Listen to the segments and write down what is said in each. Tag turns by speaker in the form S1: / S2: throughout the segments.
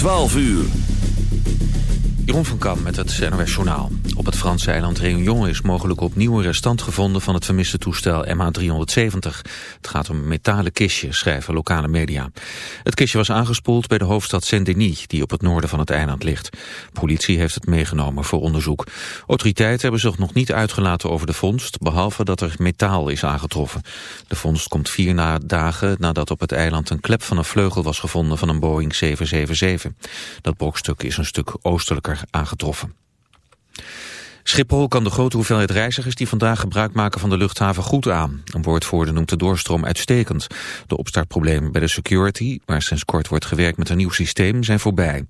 S1: 12 uur.
S2: Jeroen van Kam met het NOS Journaal. Op het Franse eiland Réunion is mogelijk opnieuw een restant gevonden van het vermiste toestel MH370. Het gaat om een metalen kistje, schrijven lokale media. Het kistje was aangespoeld bij de hoofdstad Saint-Denis, die op het noorden van het eiland ligt. Politie heeft het meegenomen voor onderzoek. Autoriteiten hebben zich nog niet uitgelaten over de vondst, behalve dat er metaal is aangetroffen. De vondst komt vier na dagen nadat op het eiland een klep van een vleugel was gevonden van een Boeing 777. Dat bokstuk is een stuk oostelijker aangetroffen. Schiphol kan de grote hoeveelheid reizigers die vandaag gebruik maken van de luchthaven goed aan. Een woordvoerder noemt de doorstroom uitstekend. De opstartproblemen bij de security, waar sinds kort wordt gewerkt met een nieuw systeem, zijn voorbij.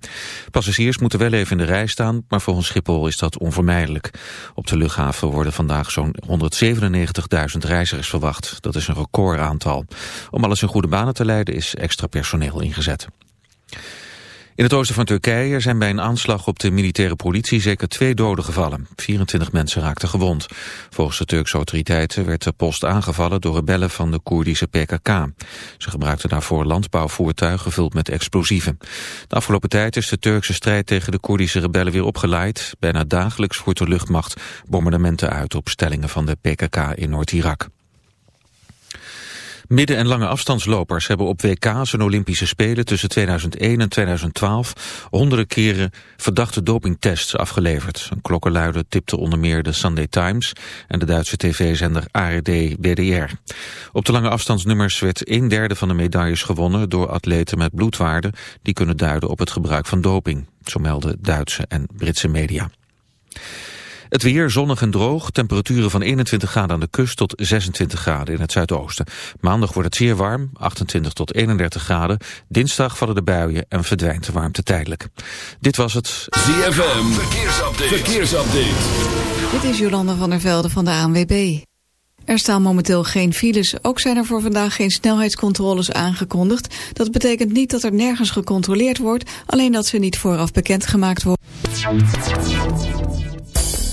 S2: Passagiers moeten wel even in de rij staan, maar volgens Schiphol is dat onvermijdelijk. Op de luchthaven worden vandaag zo'n 197.000 reizigers verwacht. Dat is een recordaantal. Om alles in goede banen te leiden is extra personeel ingezet. In het oosten van Turkije zijn bij een aanslag op de militaire politie zeker twee doden gevallen. 24 mensen raakten gewond. Volgens de Turkse autoriteiten werd de post aangevallen door rebellen van de Koerdische PKK. Ze gebruikten daarvoor landbouwvoertuigen gevuld met explosieven. De afgelopen tijd is de Turkse strijd tegen de Koerdische rebellen weer opgeleid. Bijna dagelijks voert de luchtmacht bombardementen uit op stellingen van de PKK in Noord-Irak. Midden- en lange afstandslopers hebben op WK's en Olympische Spelen tussen 2001 en 2012 honderden keren verdachte dopingtests afgeleverd. Een klokkenluider tipte onder meer de Sunday Times en de Duitse tv-zender ARD-WDR. Op de lange afstandsnummers werd een derde van de medailles gewonnen door atleten met bloedwaarden die kunnen duiden op het gebruik van doping. Zo melden Duitse en Britse media. Het weer zonnig en droog, temperaturen van 21 graden aan de kust tot 26 graden in het zuidoosten. Maandag wordt het zeer warm, 28 tot 31 graden. Dinsdag vallen de buien en verdwijnt de warmte tijdelijk. Dit was het
S1: ZFM, verkeersupdate. verkeersupdate.
S3: Dit is Jolanda van der Velde van de ANWB. Er staan momenteel geen files. Ook zijn er voor vandaag geen snelheidscontroles aangekondigd. Dat betekent niet dat er nergens gecontroleerd wordt, alleen dat ze niet vooraf bekendgemaakt worden.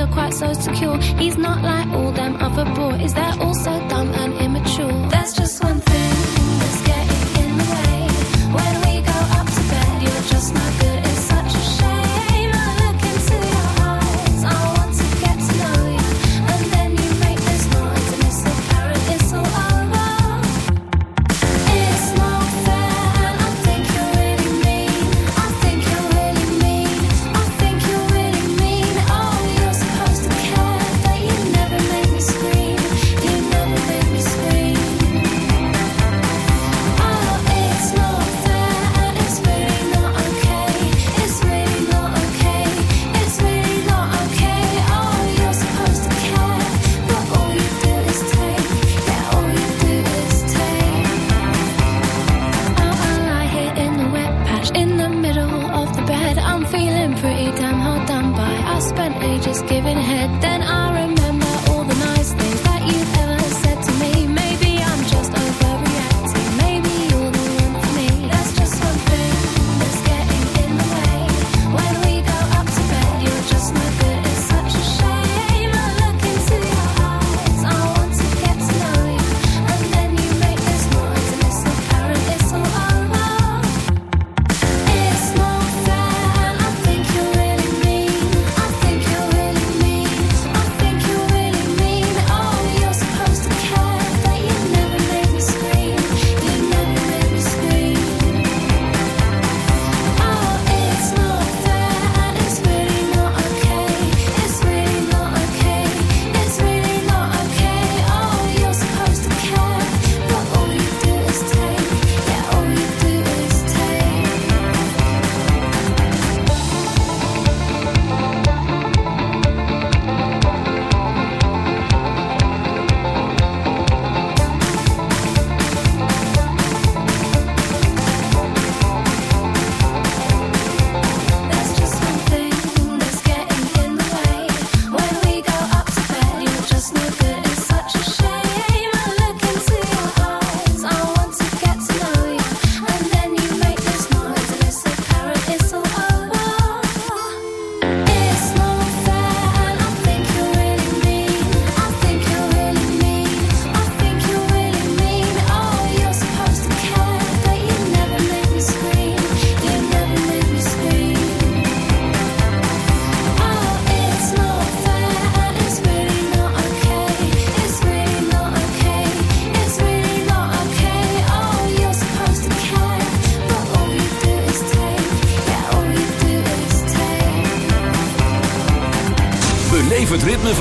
S4: feel quite so secure. He's not like all them other boys, they're all so dumb and immature.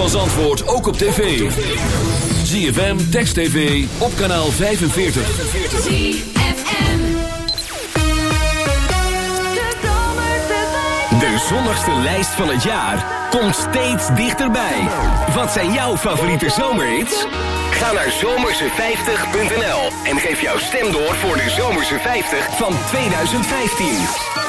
S1: van antwoord ook op tv. ZFM, Text TV, op kanaal 45.
S5: De zonnigste lijst van het jaar komt steeds dichterbij. Wat zijn jouw favoriete zomerhits? Ga naar zomerse50.nl en geef jouw stem door voor de Zomerse 50 van 2015.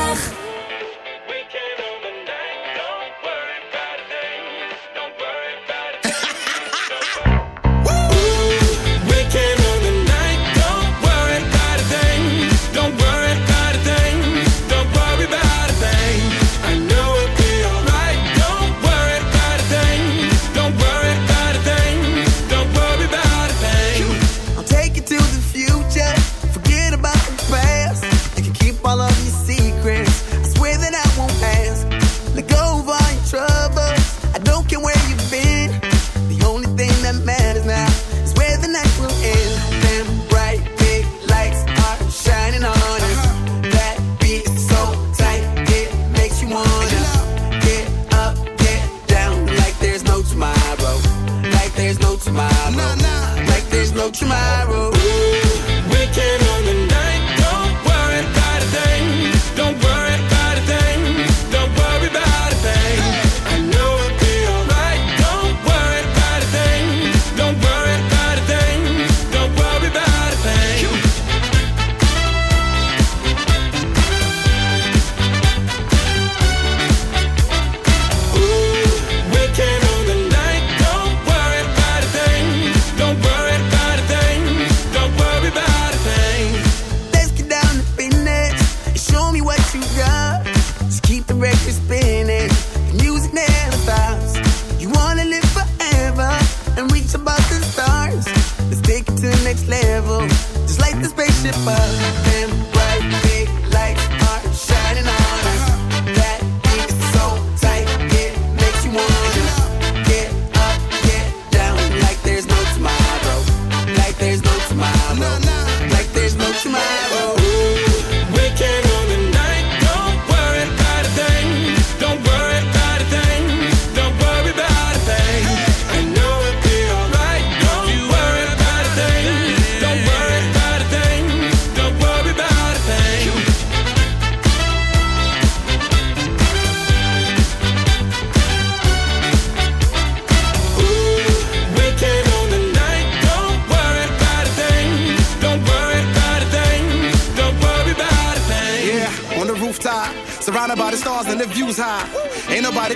S6: smile. No, no.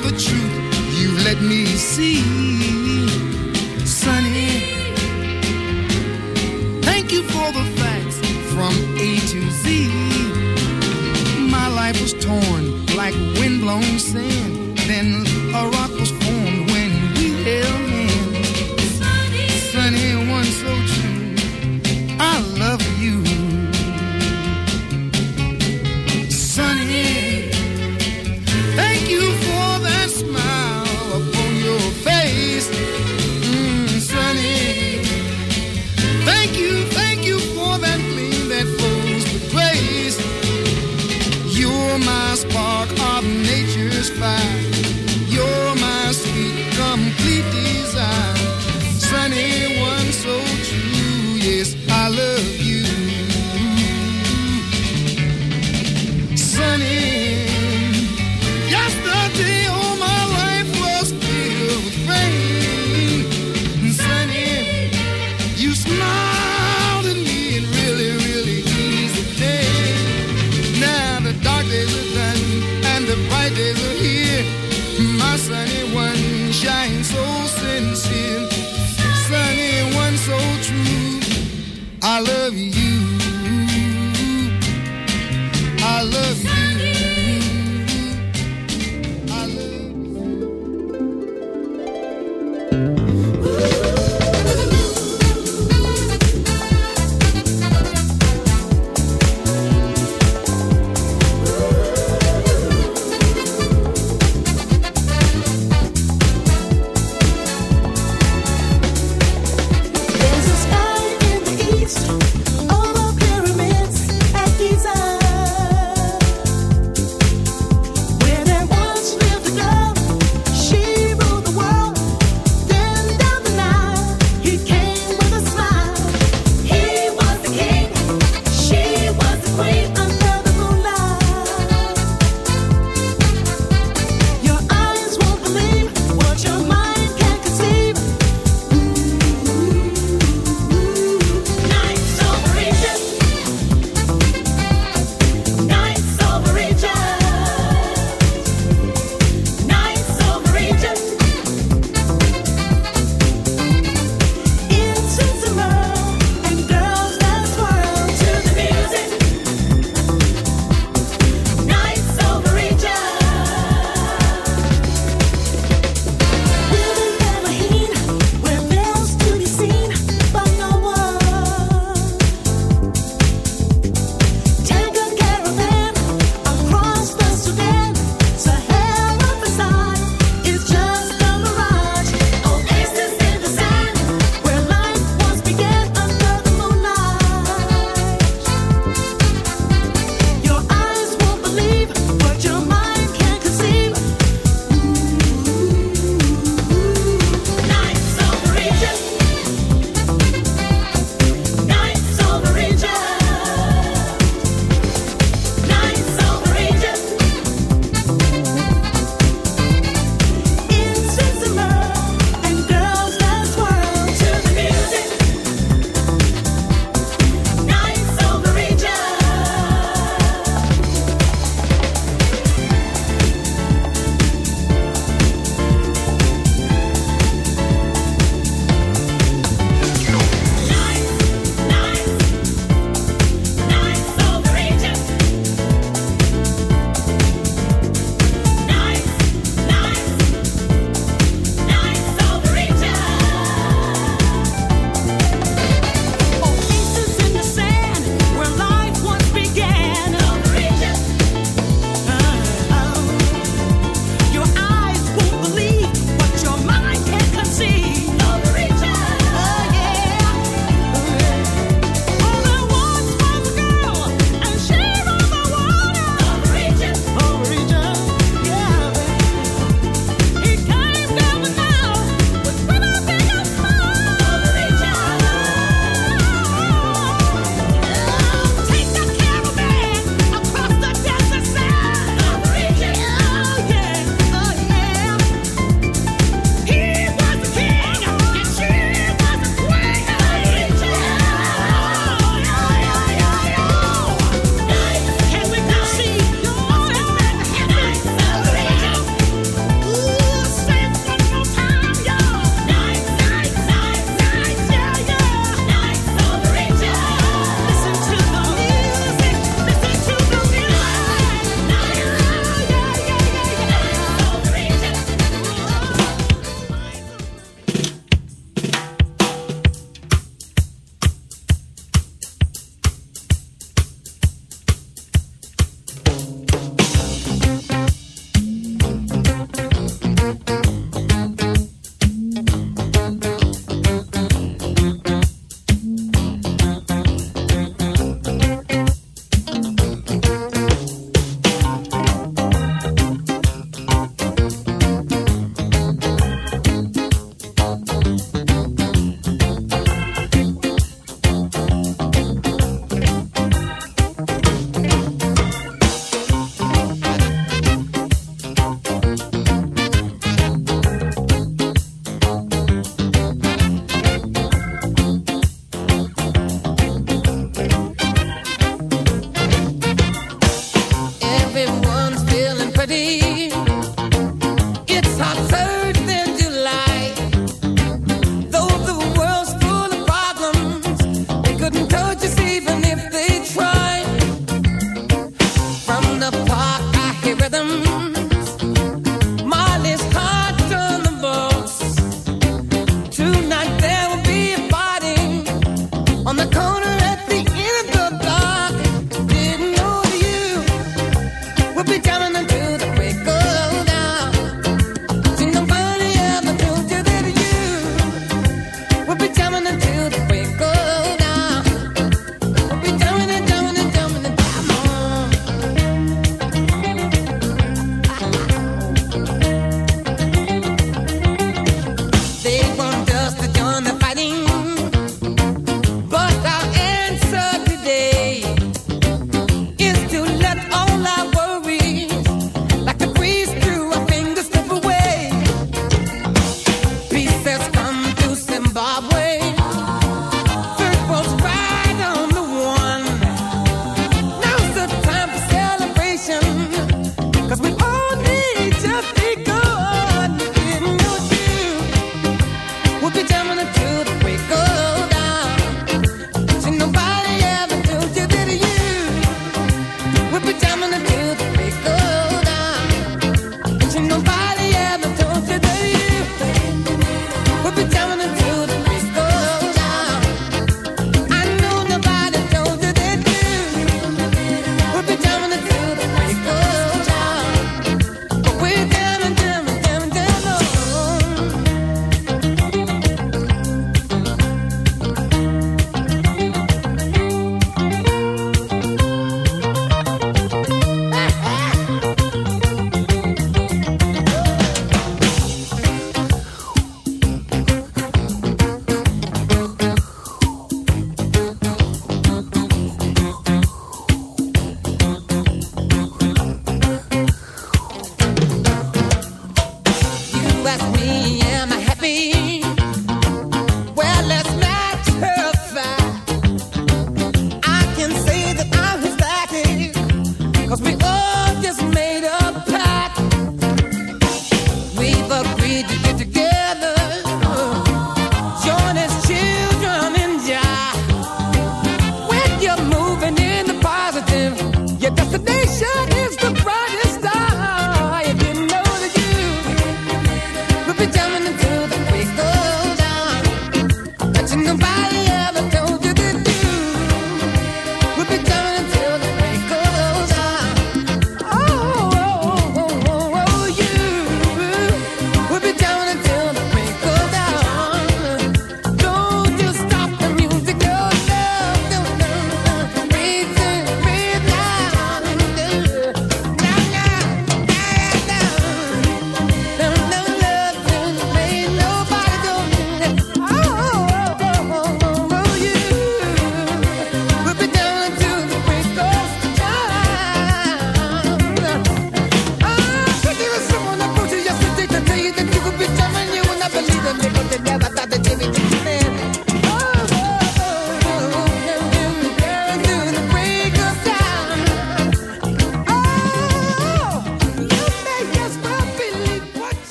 S7: the truth you've let me see, Sonny. Thank you for the facts from A to Z. My life was torn like windblown sand